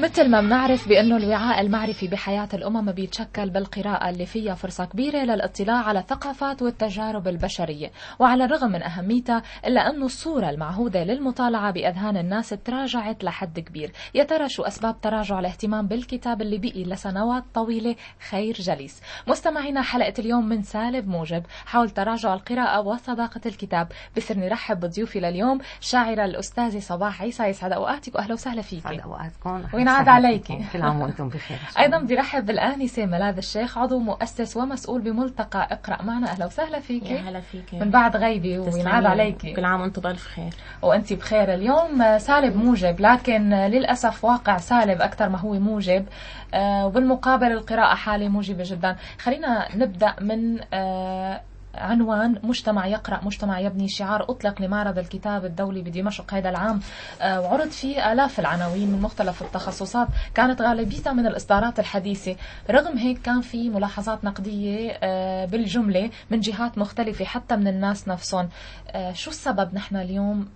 مثل ما بنعرف بأنه الوعاء المعرفي بحياة الأمم بيتشكل بالقراءة اللي فيها فرصة كبيرة للاطلاع على الثقافات والتجارب البشرية وعلى الرغم من أهميتها إلا أنه الصورة المعهودة للمطالعة بأذهان الناس تراجعت لحد كبير. يا ترى شو أسباب تراجع الاهتمام بالكتاب اللي بقي لسنوات طويلة؟ خير جليس. مستمعينا حلقة اليوم من سالب موجب. حول تراجع القراءة وصداقة الكتاب. بسرني رحب بضيوفي لليوم. شاعرة الأستاذة صباح عيسى. يسعد أوقاتك وأهلا وسهلا فيك. يسعد أوقاتكم. وينعاد عليكي كل عام وأنتم بخير. أيضا بدي رحب بالانسه ملاذ الشيخ عضو مؤسس ومسؤول بملتقى اقرأ معنا. أهلا وسهلا فيكي يا هلا فيك. من بعد غيبه وينعاد عليكي كل عام وأنتم بألف خير. وأنت بخير. اليوم سالب موجب لكن للأسف واقع سالب أكثر ما هو موجب آه، وبالمقابل القراءة حالة موجبة جدا. خلينا نبدأ من آه، عنوان مجتمع يقرأ مجتمع يبني شعار أطلق لمعرض الكتاب الدولي بدمشق هذا العام. آه، وعرض فيه آلاف العناوين من مختلف التخصصات. كانت غالبيتها من الإصدارات الحديثة. رغم هيك كان في ملاحظات نقدية آه، بالجملة من جهات مختلفة حتى من الناس نفسهم. آه، شو السبب نحن اليوم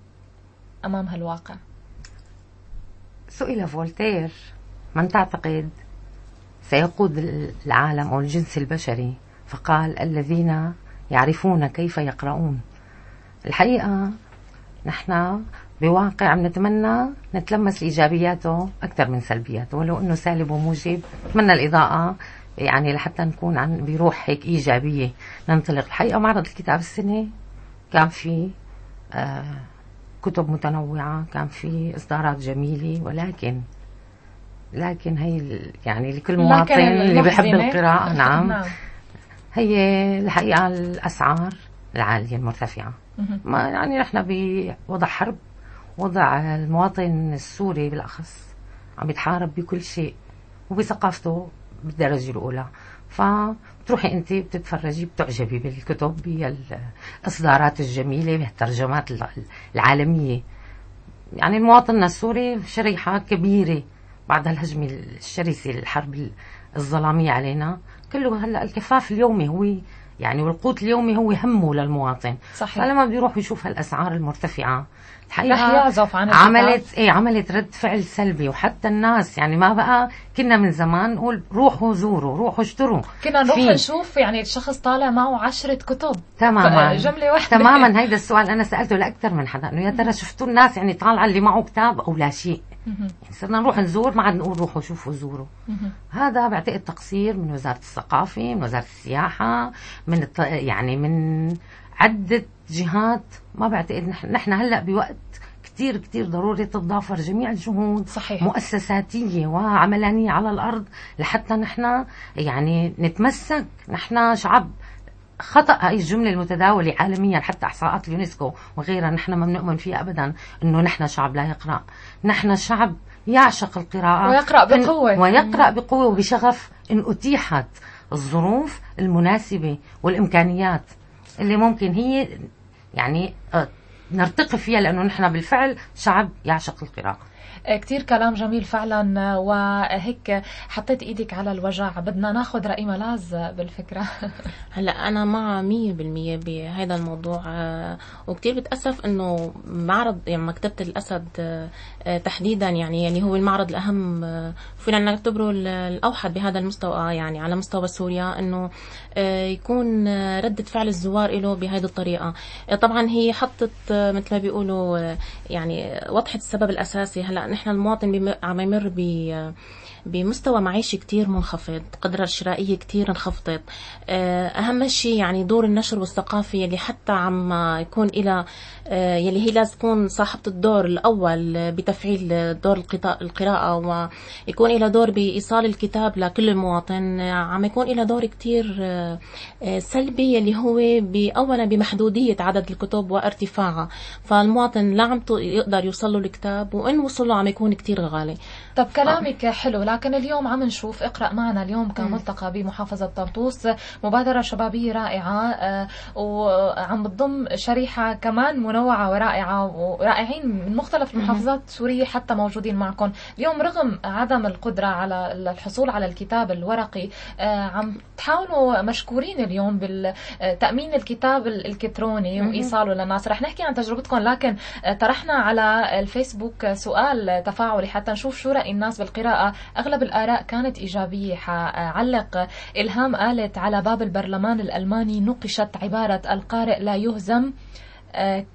أمام هالواقع؟ سئل فولتير. من تعتقد سيقود العالم أو الجنس البشري؟ فقال الذين يعرفون كيف يقرؤون. الحقيقة نحن بواقع نتمنى نتلمس إيجابياته أكثر من سلبياته ولو أنه سالب وموجب. نتمنى الإضاءة يعني لحتى نكون عن بروح هيك إيجابية. ننطلق. الحقيقة معرض الكتاب السنة كان في آه كتب متنوعة كان في إصدارات جميلة ولكن لكن هي يعني لكل مواطن اللي بحب القراءة نعم, نعم. هي الحقيقة الأسعار العالية المرتفعة. ما يعني نحن بوضع حرب وضع المواطن السوري بالأخص عم يتحارب بكل شيء وبثقافته بالدرجة الأولى. فبتروحي أنت بتتفرجي بتعجبي بالكتب بالإصدارات الجميلة بالترجمات العالمية. يعني المواطن السوري شريحة كبيرة بعد الهجمة الشرسة الحرب الظلامية علينا. كله هلا الكفاف اليومي هو يعني والقوت اليومي هو همه للمواطن. صحيح. فلما بيروح يشوف هالأسعار المرتفعة الحقيقة رح يعزف عن عملت إيه عملت رد فعل سلبي. وحتى الناس يعني ما بقى كنا من زمان نقول روحوا زوروا روحوا اشتروا. كنا نروح فيه. نشوف يعني الشخص طالع معه عشرة كتب. تماما. جملة واحدة. تماما. هيدا السؤال أنا سألته لأكثر من حدا إنه يا ترى شفتوا الناس يعني طالعة اللي معه كتاب أو لا شيء؟ صرنا نروح نزور ما عاد نقول روحوا شوفوا زوروا. هذا بعتقد تقصير من وزارة الثقافة من وزارة السياحة من الط... يعني من عدة جهات. ما بعتقد نحن نحن هلأ بوقت كثير كثير ضروري تتضافر جميع الجهود صحيح. مؤسساتية وعملانية على الأرض لحتى نحن يعني نتمسك. نحن شعب خطأ هاي الجملة المتداولة عالميا حتى إحصاءات اليونسكو وغيرها نحن ما بنؤمن فيها أبدا أنه نحن شعب لا يقرأ. نحن شعب يعشق القراءة. ويقرأ بقوة. ويقرأ بقوة وبشغف إن أتيحت الظروف المناسبة والإمكانيات اللي ممكن هي يعني آه، نرتقي فيها لأنه نحن بالفعل شعب يعشق القراءة. كتير كلام جميل فعلا وهيك حطيت إيدك على الوجع. بدنا ناخذ رأي ملاذ بالفكرة. هلا أنا مع مية بالمية بهذا الموضوع. وكتير بتأسف إنه معرض يعني مكتبة الأسد تحديدا يعني اللي هو المعرض الأهم. فينا نعتبره الأوحد بهذا المستوى يعني على مستوى سوريا إنه يكون ردة فعل الزوار له بهذه الطريقة. طبعا هي حطت مثل ما بيقولوا يعني وضحت السبب الأساسي. هلأ نحن المواطن عم يمر ب بمستوى معيشي كتير منخفض قدرة الشرائية كتير انخفضت. آه، أهم شيء يعني دور النشر والثقافة يلي حتى عم يكون إلى آه، يلي هي لازم تكون صاحبة الدور الأول بتفعيل دور القراءة ويكون إلى دور بإيصال الكتاب لكل المواطن. عم يكون إلى دور كتير آه، سلبي يلي هو أولا بمحدودية عدد الكتب وارتفاعها. فالمواطن لا عم يقدر يوصل له الكتاب وإن وصل له عم يكون كتير غالي. طب كلامك حلو. لكن اليوم عم نشوف اقرأ معنا اليوم كان ملتقى بمحافظة طرطوس مبادرة شبابية رائعة آه، وعم بتضم شريحة كمان منوعة ورائعة ورائعين من مختلف المحافظات السورية حتى موجودين معكم اليوم رغم عدم القدرة على الحصول على الكتاب الورقي آه، عم تحاولوا مشكورين اليوم بالتأمين الكتاب الإلكتروني وإيصاله للناس. رح نحكي عن تجربتكم لكن آه، طرحنا على الفيسبوك سؤال سؤال تفاعلي حتى نشوف شو رأي الناس بالقراءة. أغلب الآراء كانت إيجابية. حعلق إلهام قالت على باب البرلمان الألماني نقشت عبارة القارئ لا يهزم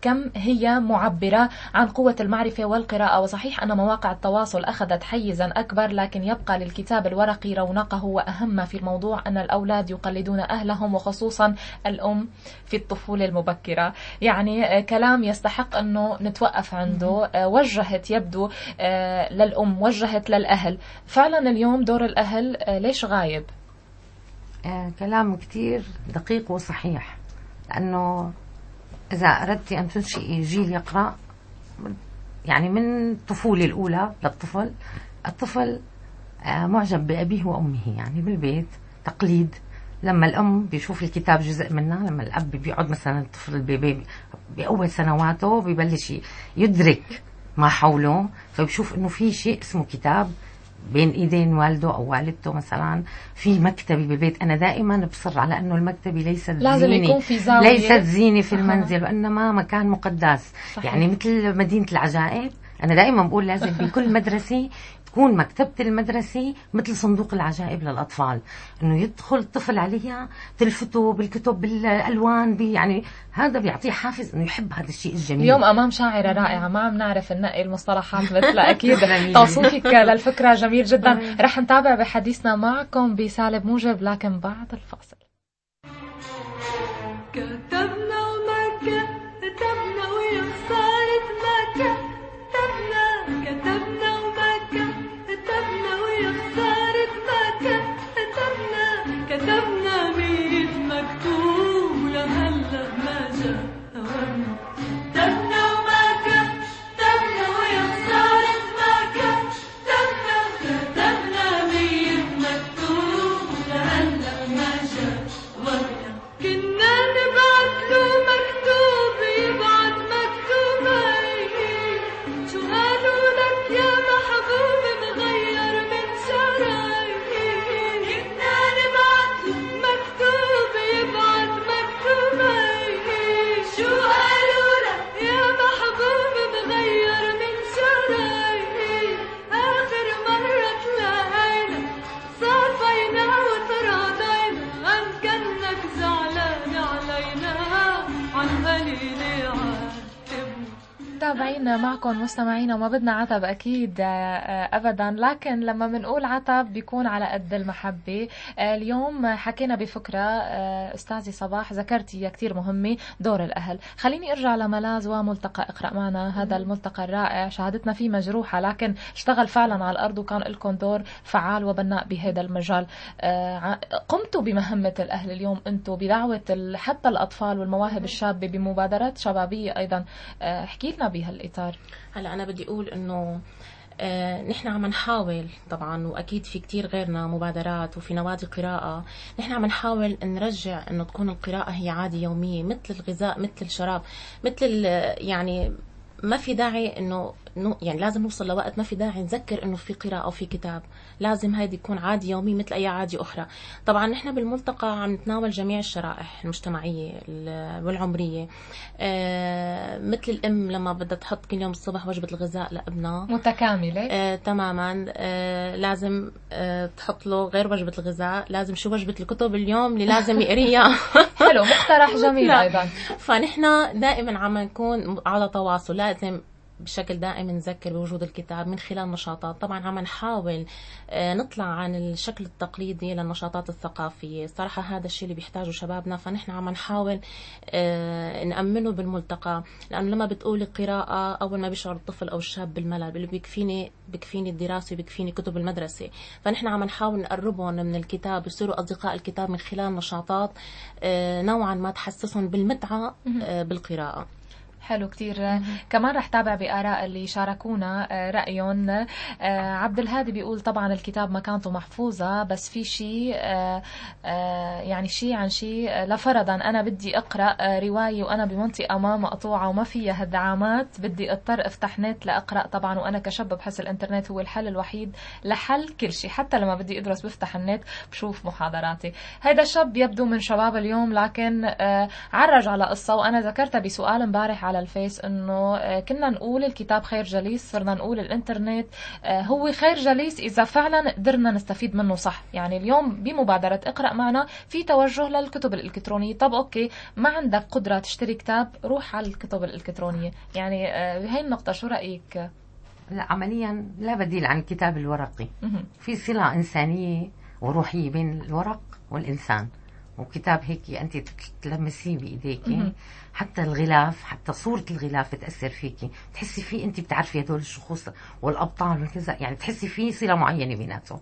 كم هي معبرة عن قوة المعرفة والقراءة؟ وصحيح أن مواقع التواصل أخذت حيزا أكبر لكن يبقى للكتاب الورقي رونقه وأهم في الموضوع أن الأولاد يقلدون أهلهم وخصوصا الأم في الطفولة المبكرة. يعني آه، كلام يستحق أنه نتوقف عنده. آه، وجهت يبدو للأم وجهت للأهل. فعلا اليوم دور الأهل ليش غايب؟ كلام كتير دقيق وصحيح لأنه إذا أردت أن تنشئي جيل يقرأ يعني من الطفولة الأولى للطفل الطفل آه، معجب بأبيه وأمه يعني بالبيت تقليد. لما الأم بيشوف الكتاب جزء منها لما الأب بيقعد مثلا الطفل البيبي بأول سنواته ببلش يدرك ما حوله فبشوف إنه في شيء اسمه كتاب بين ايدين والده أو والدته مثلا في مكتبة بالبيت أنا دائما بصر على إنه المكتبة ليست لازم زينة. يكون في زاوية. ليست زينة في المنزل وإنما مكان مقدس. صحيح. يعني مثل مدينة العجائب أنا دائما بقول لازم بكل مدرسة تكون مكتبة المدرسة مثل صندوق العجائب للأطفال. إنه يدخل الطفل عليها تلفته بالكتب بالألوان بي يعني هذا بيعطيه حافز إنه يحب هذا الشيء الجميل. اليوم أمام شاعرة رائعة ما عم نعرف ننقي المصطلحات مثلها أكيد. توصيفك للفكرة جميل جدا. رح نتابع بحديثنا معكم بسالب موجب لكن بعد الفاصل. كتبنا مستمعينا وما بدنا عتب أكيد آه، آه، ابدا. لكن لما بنقول عتب بيكون على قد المحبة. آه، اليوم حكينا بفكرة استاذي صباح ذكرتي كثير مهمة دور الأهل. خليني أرجع لملاذ وملتقى إقرأ. معنا هذا الملتقى الرائع. شهادتنا فيه مجروحة لكن اشتغل فعلا على الأرض وكان لكم دور فعال وبناء بهذا المجال. قمتوا بمهمة الأهل اليوم أنتم بدعوة حتى الأطفال والمواهب الشابة بمبادرات شبابية أيضا. احكي لنا بها بهالإطار. هلا أنا بدي أقول إنه آه نحن عم نحاول طبعا وأكيد في كتير غيرنا مبادرات وفي نوادي قراءه نحن عم نحاول نرجع إنه تكون القراءة هي عادة يومية مثل الغذاء مثل الشراب مثل يعني ما في داعي إنه يعني لازم نوصل لوقت ما في داعي نذكر إنه في قراءة أو في كتاب. لازم هيدي تكون عادي يومي مثل أي عادي أخرى. طبعا نحن بالملتقى عم نتناول جميع الشرائح المجتمعية والعمرية. آه مثل الأم لما بدها تحط كل يوم الصبح وجبة الغذاء لأبنها. متكاملة. آه تماما. آه لازم آه تحط له غير وجبة الغذاء. لازم شو وجبة الكتب اليوم اللي لازم يقريها. حلو مقترح جميل أيضا. فنحن دائما عم نكون على تواصل. لازم بشكل دائم نذكر بوجود الكتاب من خلال نشاطات. طبعا عم نحاول آه، نطلع عن الشكل التقليدي للنشاطات الثقافية. صراحة هذا الشيء اللي بيحتاجه شبابنا فنحن عم نحاول آه، نأمنه بالملتقى. لأنه لما بتقولي قراءة أول ما بيشعر الطفل أو الشاب بالملل اللي بيكفيني بكفيني الدراسة بكفيني كتب المدرسة. فنحن عم نحاول نقربهم من الكتاب يصيروا أصدقاء الكتاب من خلال نشاطات آه، نوعا ما تحسسهم بالمتعة بالقراءة. حلو كتير. كمان رح تابع بآراء اللي شاركونا آه، رأيهم. آه، عبد الهادي بيقول طبعا الكتاب مكانته محفوظة بس في شيء آه، يعني شيء عن شيء لفرضا أنا بدي أقرأ رواية وأنا بمنطقة ما مقطوعة وما فيها هالدعامات بدي أضطر أفتح نت لأقرأ طبعا وأنا كشاب بحس الإنترنت هو الحل الوحيد لحل كل شيء حتى لما بدي أدرس بفتح النت بشوف محاضراتي. هذا الشاب يبدو من شباب اليوم لكن عرج على قصة وأنا ذكرتها بسؤال امبارح على الفيس إنه آه، كنا نقول الكتاب خير جليس صرنا نقول الإنترنت آه، هو خير جليس إذا فعلا قدرنا نستفيد منه صح. يعني اليوم بمبادرة اقرأ معنا في توجه للكتب الإلكترونية. طب okay ما عندك قدرة تشتري كتاب؟ روح على الكتب الإلكترونية. يعني بهي النقطة شو رأيك؟ لا عمليا لا بديل عن الكتاب الورقي. في صلة إنسانية وروحية بين الورق والإنسان. وكتاب هيك أنت تلمسيه بإيديك. حتى الغلاف حتى صورة الغلاف بتأثر فيكي تحسي فيه انت بتعرفي هدول الشخوص والأبطال وكذا يعني تحسي فيه صلة معينة بيناتهم.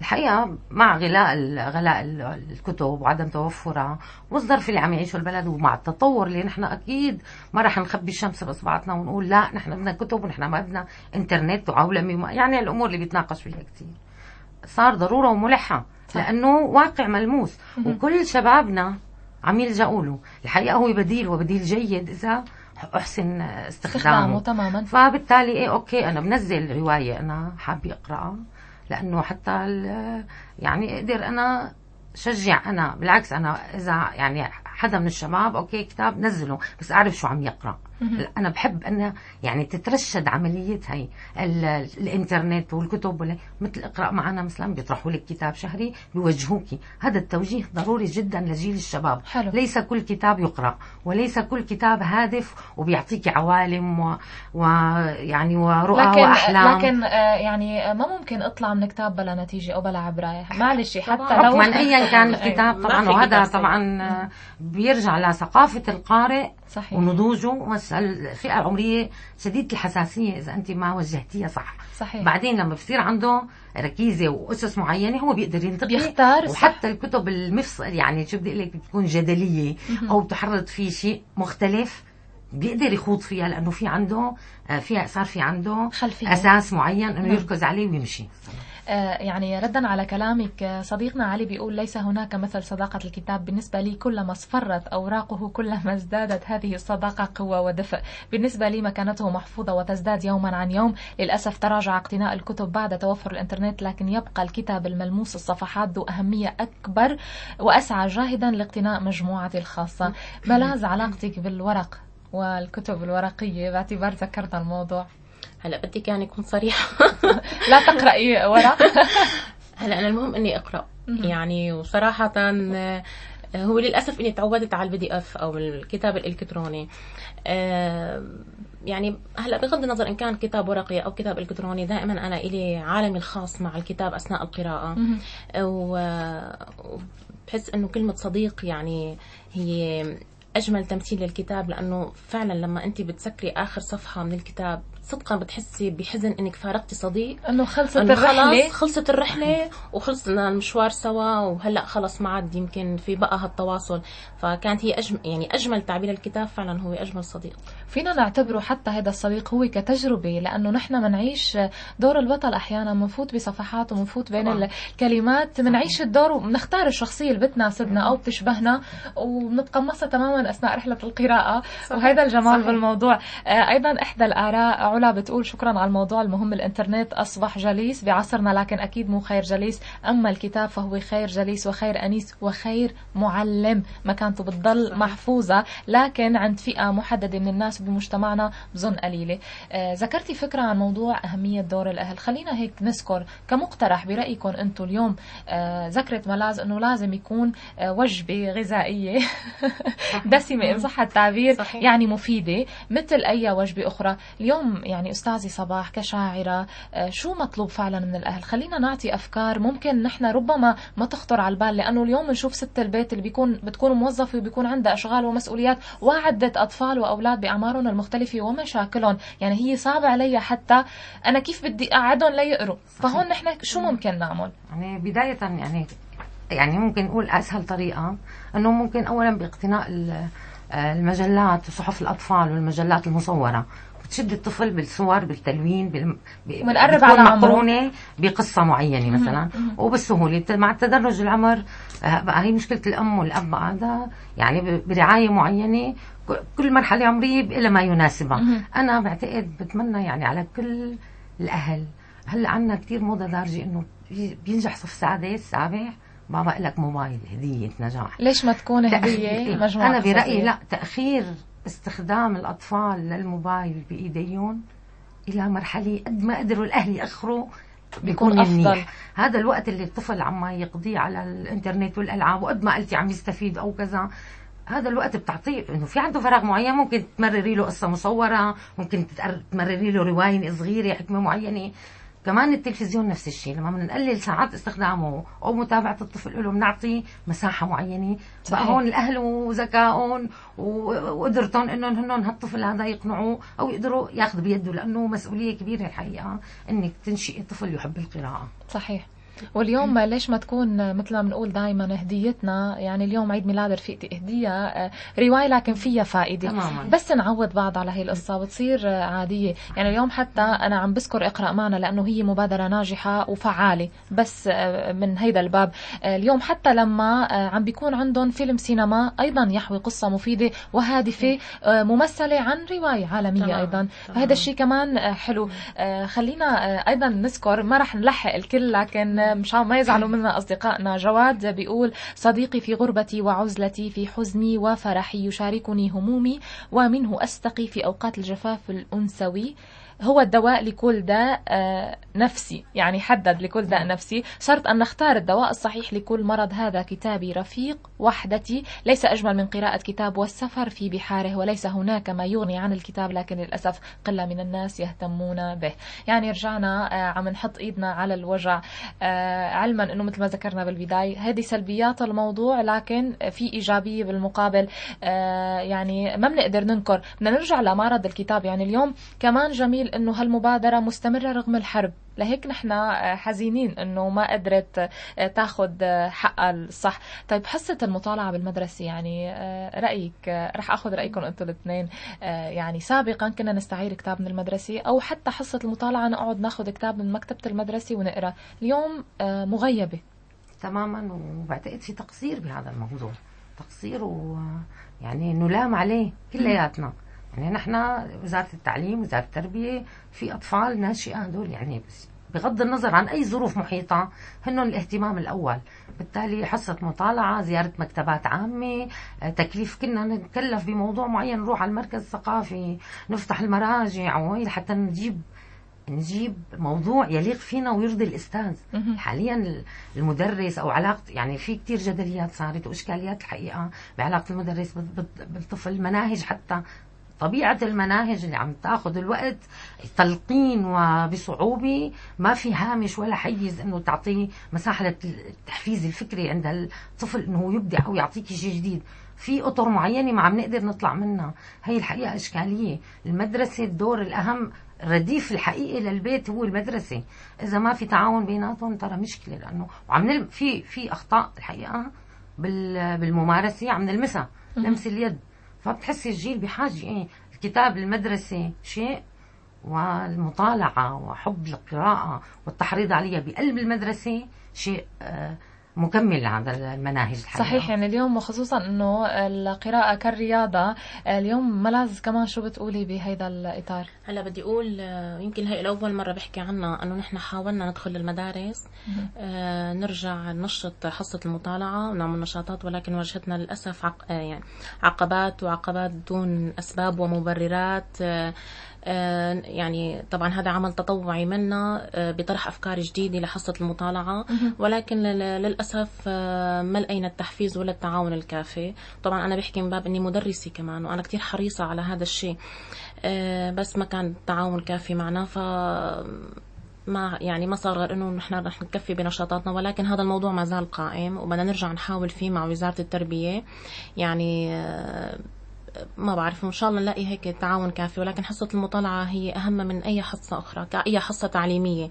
الحقيقة مع غلاء غلاء الكتب وعدم توفرها والظرف اللي عم يعيشه البلد ومع التطور اللي نحن أكيد ما رح نخبي الشمس بإصبعتنا ونقول لا نحن بدنا كتب ونحن ما بدنا إنترنت وعولمة يعني الأمور اللي بيتناقش فيها كثير صار ضرورة وملحة لأنه واقع ملموس. وكل شبابنا عم يلجأوا له الحقيقة هو بديل وبديل جيد إذا أحسن استخدامه. تماما. فبالتالي إيه أوكي أنا بنزل رواية أنا حابة أقرأها لأنه حتى يعني أقدر أنا شجع أنا. بالعكس أنا إذا يعني حدا من الشباب أوكي كتاب نزله بس أعرف شو عم يقرأ. أنا بحب ان يعني تترشد عمليه هي الإنترنت والكتب ولا مثل اقرأ معنا مثلا بيطرحوا لك كتاب شهري بيوجهوك. هذا التوجيه ضروري جدا لجيل الشباب. حلو. ليس كل كتاب يقرأ وليس كل كتاب هادف وبيعطيك عوالم ويعني و... ورؤى لكن وأحلام. لكن آه، يعني ما ممكن أطلع من كتاب بلا نتيجة أو بلا عبرايه معلش حتى لو ايا كان الكتاب طبعا وهذا طبعا بيرجع لثقافة القارئ صحيح. ونضوجه بس الفئة العمرية شديده الحساسية إذا أنت ما وجهتيها صح صحيح. بعدين لما بصير عنده ركيزة وأسس معينة هو بيقدر ينتقي بيختار وحتى الكتب المفصل يعني شو بدي أقول لك بتكون جدلية أو تحرض في شيء مختلف بيقدر يخوض فيها لأنه في عنده آه، فيها صار في عنده خلفية. أساس معين إنه نعم. يركز عليه ويمشي آه، يعني ردا على كلامك آه، صديقنا علي بيقول ليس هناك مثل صداقة الكتاب. بالنسبة لي كلما اصفرت أوراقه كلما ازدادت هذه الصداقة قوة ودفء. بالنسبة لي مكانته محفوظة وتزداد يوما عن يوم. للأسف تراجع اقتناء الكتب بعد توفر الإنترنت لكن يبقى الكتاب الملموس الصفحات ذو أهمية أكبر وأسعى جاهدا لاقتناء مجموعتي الخاصة. ملاذ علاقتك بالورق والكتب الورقية باعتبار ذكرنا الموضوع. هلا بدي كان يكون صريحه لا تقرأي ورق هلا أنا المهم إني أقرأ. يعني وصراحة آه، هو للأسف إني تعودت على ال PDF أو الكتاب الإلكتروني. آه، يعني هلا بغض النظر إن كان كتاب ورقي أو كتاب إلكتروني دائما أنا إلي عالمي الخاص مع الكتاب أثناء القراءة. وبحس إنه كلمة صديق يعني هي أجمل تمثيل للكتاب لأنه فعلا لما انت بتسكري آخر صفحة من الكتاب صدقا بتحسي بحزن إنك فارقتي صديق. إنه خلصت إنه الرحلة. خلص خلصت الرحلة وخلصنا المشوار سوا وهلأ خلص ما عاد يمكن في بقى هالتواصل. فكانت هي أجمل يعني أجمل تعبير الكتاب فعلا هو أجمل صديق. فينا نعتبره حتى هذا الصديق هو كتجربة لأنه نحن بنعيش دور البطل أحيانا بنفوت بصفحات وبنفوت بين طبعا. الكلمات بنعيش الدور وبنختار الشخصية اللي بتناسبنا أو بتشبهنا وبنتقمصها تماما أثناء رحلة القراءة. صحيح. وهذا الجمال صحيح. بالموضوع. آه، أيضا إحدى الآراء علا بتقول شكرا على الموضوع المهم. الإنترنت أصبح جليس بعصرنا لكن أكيد مو خير جليس. أما الكتاب فهو خير جليس وخير أنيس وخير معلم. مكانته بتضل محفوظة لكن عند فئة محددة من الناس بمجتمعنا بظن قليلة. آه ذكرتي فكرة عن موضوع أهمية دور الأهل. خلينا هيك نذكر كمقترح برأيكم أنتم اليوم. آه ذكرت ملاز أنه لازم يكون آه وجبة غذائية دسمة إن صح التعبير صحيح. يعني مفيدة مثل أي وجبة أخرى. اليوم يعني أستاذي صباح كشاعرة آه، شو مطلوب فعلا من الأهل؟ خلينا نعطي أفكار ممكن نحن ربما ما تخطر على البال لأنه اليوم نشوف ست البيت اللي بيكون بتكون موظفة وبيكون عندها أشغال ومسؤوليات وعدة أطفال وأولاد بأعمارهم المختلفة ومشاكلهم. يعني هي صعبة علي حتى أنا كيف بدي أقعدهم ليقروا؟ فهون نحن شو ممكن نعمل؟ يعني بداية يعني يعني ممكن نقول أسهل طريقة إنه ممكن اولا باقتناء المجلات صحف الأطفال والمجلات المصورة. تشد الطفل بالصور بالتلوين بال... ونقرب على مقرونة بقصة معينة مثلا. وبالسهولة. مع تدرج العمر آه، بقى هي مشكلة الأم والأب هذا يعني برعاية معينة كل مرحلة عمرية لها ما يناسبها. أنا بعتقد بتمنى يعني على كل الأهل. هلأ عندنا كثير موضة دارجة إنه بينجح صف سادس سابع بابا لك موبايل هدية نجاح. ليش ما تكون هدية مجموعة أنا برأيي لا تأخير استخدام الأطفال للموبايل بإيديهم إلى مرحلة قد ما قدروا الأهل يأخروا بيكون أفضل. منيح هذا الوقت اللي الطفل عم يقضيه على الإنترنت والألعاب وقد ما قلتي عم يستفيد أو كذا هذا الوقت بتعطيه إنه في عنده فراغ معين ممكن تمرري له قصة مصورة ممكن تمرري له رواية صغيرة حكمة معينة كمان التلفزيون نفس الشيء لما بنقلل ساعات استخدامه أو متابعة الطفل له بنعطي مساحة معينة. بقى صحيح. هون الأهل وذكائهم وقدرتهم إنهم هنن هالطفل هذا يقنعوه أو يقدروا ياخذ بيده لأنه مسؤولية كبيرة الحقيقة إنك تنشئي طفل يحب القراءة. صحيح. واليوم ليش ما تكون مثل ما بنقول دائما هديتنا؟ يعني اليوم عيد ميلاد رفيقتي اهديها آه، رواية لكن فيها فائدة. تماماً. بس نعود بعض على هي القصة بتصير آه، عادية. يعني اليوم حتى أنا عم بذكر اقرأ معنا لأنه هي مبادرة ناجحة وفعالة. بس آه، من هيدا الباب. آه، اليوم حتى لما عم بيكون عندهم فيلم سينما أيضا يحوي قصة مفيدة وهادفة ممثلة عن رواية عالمية تمام. أيضا. فهذا الشيء كمان حلو. خلينا أيضا نذكر ما رح نلحق الكل لكن مشان ما يزعلوا منا أصدقائنا. جواد بيقول صديقي في غربتي وعزلتي في حزني وفرحي يشاركني همومي ومنه أستقي في أوقات الجفاف الأنثوي. هو الدواء لكل داء آه، نفسي. يعني حدد لكل داء نفسي. شرط أن نختار الدواء الصحيح لكل مرض. هذا كتابي رفيق وحدتي. ليس أجمل من قراءة كتاب والسفر في بحاره وليس هناك ما يغني عن الكتاب لكن للأسف قلة من الناس يهتمون به. يعني رجعنا آه، عم نحط إيدنا على الوجع. آه، علما أنه مثل ما ذكرنا بالبداية هذه سلبيات الموضوع لكن في إيجابية بالمقابل. يعني ما بنقدر ننكر. بدنا نرجع لمعرض الكتاب. يعني اليوم كمان جميل إنه هالمبادرة مستمرة رغم الحرب. لهيك نحن آه، حزينين إنه ما قدرت آه، تاخذ آه، حقها الصح. طيب حصة المطالعة بالمدرسة يعني رأيك رح آخذ رأيكم أنتم الاثنين. يعني سابقا كنا نستعير كتاب من المدرسة أو حتى حصة المطالعة نقعد ناخذ كتاب من مكتبة المدرسة ونقرأ. اليوم مغيبة. تماما وبعتقد في تقصير بهذا الموضوع. تقصير و يعني نلام عليه كلياتنا. يعني نحن وزارة التعليم وزارة التربية في أطفال ناشئة هدول يعني بس بغض النظر عن أي ظروف محيطة هن الاهتمام الأول بالتالي حصة مطالعة زيارة مكتبات عامة آه، تكليف كنا نتكلف بموضوع معين نروح على المركز الثقافي نفتح المراجع وهي حتى نجيب نجيب موضوع يليق فينا ويرضي الأستاذ مهم. حاليا المدرس أو علاقة يعني في كتير جدليات صارت وإشكاليات الحقيقة بعلاقة المدرس بال- بال- بالطفل المناهج حتى طبيعة المناهج اللي عم تاخذ الوقت تلقين وبصعوبة ما في هامش ولا حيز إنه تعطيه مساحة للتحفيز الفكري عند الطفل إنه هو يبدع أو يعطيك شيء جديد. في أطر معينة ما عم نقدر نطلع منها. هي الحقيقة إشكالية. المدرسة الدور الأهم الرديف الحقيقي للبيت هو المدرسة. إذا ما في تعاون بيناتهم ترى مشكلة لأنه وعم نلم في في أخطاء الحقيقة بال بالممارسة. عم نلمسها. لمس اليد. فبتحسي الجيل بحاجة إيه الكتاب المدرسة شيء والمطالعة وحب القراءة والتحريض عليها بقلب المدرسة شيء آه، مكمل لهذا المناهج الحقيقة. صحيح يعني اليوم وخصوصا إنه القراءة كالرياضة اليوم ملاز كمان شو بتقولي بهيدا الإطار؟ هلا بدي أقول آه، يمكن هي الأول مرة بحكي عنها إنه نحن حاولنا ندخل المدارس آه، نرجع ننشط حصة المطالعة ونعمل نشاطات ولكن واجهتنا للأسف عق... آه، يعني عقبات وعقبات دون أسباب ومبررات آه، يعني طبعا هذا عمل تطوعي منا آه، بطرح أفكار جديدة لحصة المطالعة. ولكن لل- للأسف آه، ما لقينا التحفيز ولا التعاون الكافي. طبعا أنا بحكي من باب إني مدرسة كمان وأنا كثير حريصة على هذا الشيء. آه، بس ما كان التعاون كافي معنا ف ما يعني ما صار غير إنه نحن رح نكفي بنشاطاتنا. ولكن هذا الموضوع ما زال قائم وبدنا نرجع نحاول فيه مع وزارة التربية. يعني آه، ما بعرف إن شاء الله نلاقي هيك تعاون كافي ولكن حصة المطالعة هي أهم من أي حصة أخرى كاي حصة تعليمية.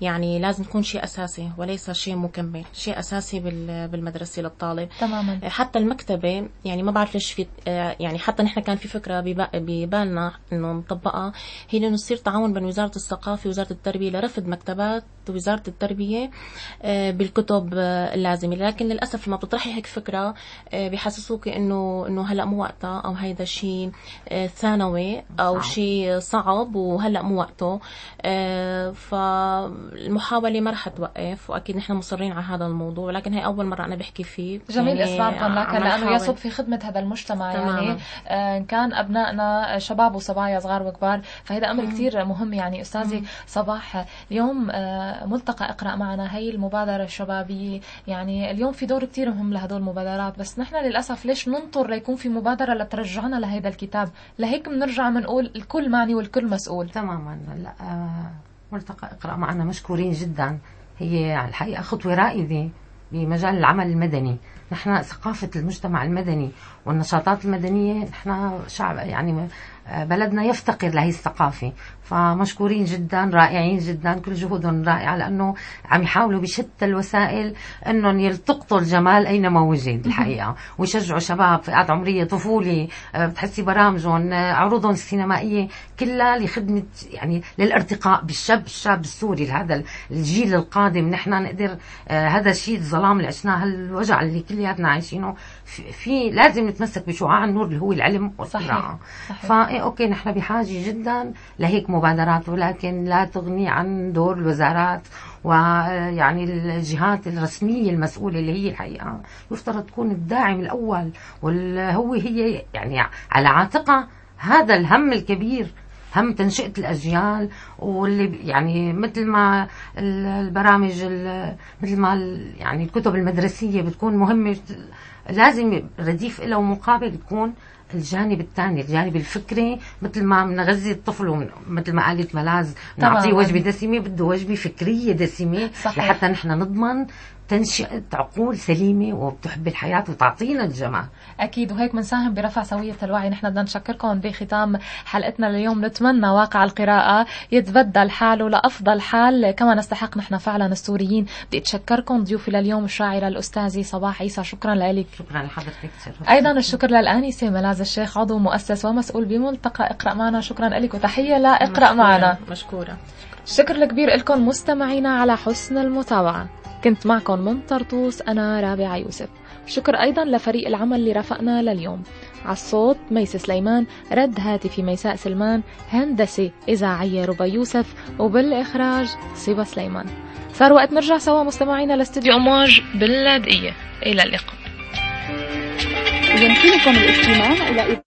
يعني لازم تكون شيء أساسي وليس شيء مكمل شيء أساسي بال- بالمدرسة للطالب. تماما. حتى المكتبة يعني ما بعرف ليش في آه، يعني حتى نحن كان في ببا- ببالنا إنه نطبقها هي انه يصير تعاون بين وزارة الثقافة ووزارة التربية لرفض مكتبات وزارة التربية بالكتب اللازمة. لكن للأسف لما بتطرحي هيك فكرة بيحسسوك إنه إنه هلأ مو وقتها أو هيدا شيء ثانوي أو شيء صعب وهلأ مو وقته. فالمحاولة ما رح توقف وأكيد نحن مصرين على هذا الموضوع. لكن هي أول مرة أنا بحكي فيه. جميل يعني إصراركم لكن لأنه يصب في خدمة هذا المجتمع يعني، تماما. يعني كان أبنائنا شباب وصبايا صغار وكبار فهذا أمر كثير مهم يعني. أستاذي صباح اليوم آه، ملتقى اقرأ معنا. هي المبادرة الشبابية. يعني اليوم في دور كثير مهم لهدول المبادرات بس نحن للأسف ليش ننطر ليكون في مبادرة لترجعنا لهذا الكتاب؟ لهيك بنرجع بنقول الكل معني والكل مسؤول. تماما. لا آه، ملتقى اقرأ معنا مشكورين جدا. هي الحقيقة خطوة رائدة بمجال العمل المدني. نحن ثقافة المجتمع المدني والنشاطات المدنية نحن شعب يعني بلدنا يفتقر لهي الثقافة. فمشكورين جدا رائعين جدا كل جهودهم رائعة لأنه عم يحاولوا بشتى الوسائل أنهم يلتقطوا الجمال أينما وجد الحقيقة. ويشجعوا شباب فئات عمرية طفولة آه، بتحسي برامجهم آه، عروضهم السينمائية كلها لخدمة يعني للارتقاء بالشاب الشاب السوري هذا الجيل القادم. نحن نقدر آه، هذا الشيء الظلام اللي عشناه الوجع اللي كلياتنا عايشينه في لازم نتمسك بشعاع النور اللي هو العلم والقراءة. فا أوكي نحن بحاجة جدا لهيك مبادرات ولكن لا تغني عن دور الوزارات ويعني الجهات الرسمية المسؤولة اللي هي الحقيقة. يفترض تكون الداعم الأول وهو هي يعني على عاتقها هذا الهم الكبير هم تنشئة الأجيال واللي يعني مثل ما البرامج مثل ما يعني الكتب المدرسية بتكون مهمة لازم رديف له مقابل يكون الجانب الثاني الجانب الفكري مثل ما بنغذي الطفل مثل ما قالت ملاذ نعطيه وجبة دسمة بده وجبة فكرية دسمة صحيح. لحتى نحن نضمن تنشئة عقول سليمة وبتحب الحياة وتعطينا الجمال أكيد. وهيك بنساهم برفع سوية الوعي. نحن بدنا نشكركم بختام حلقتنا اليوم نتمنى واقع القراءة يتبدل حاله لأفضل حال. كما نستحق نحن فعلا السوريين. بدي أتشكركم ضيوفي لليوم الشاعرة الأستاذة صباح عيسى. شكرا لك شكرا لحضرتك. أيضا الشكر للآنسة ملاذ الشيخ عضو مؤسس ومسؤول بملتقى. اقرأ معنا. شكرا لك وتحية لاقرأ معنا. مشكورة. شكر الكبير لكم مستمعينا على حسن المتابعة. كنت معكم من طرطوس أنا رابعة يوسف. شكر أيضا لفريق العمل اللي رافقنا لليوم. على الصوت ميس سليمان رد هاتفي ميساء سلمان هندسة إذاعية ربا يوسف وبالإخراج صبا سليمان. صار وقت نرجع سوا مستمعينا لاستديو أمواج باللاذقية إلى اللقاء. يمكنكم الاستماع إلى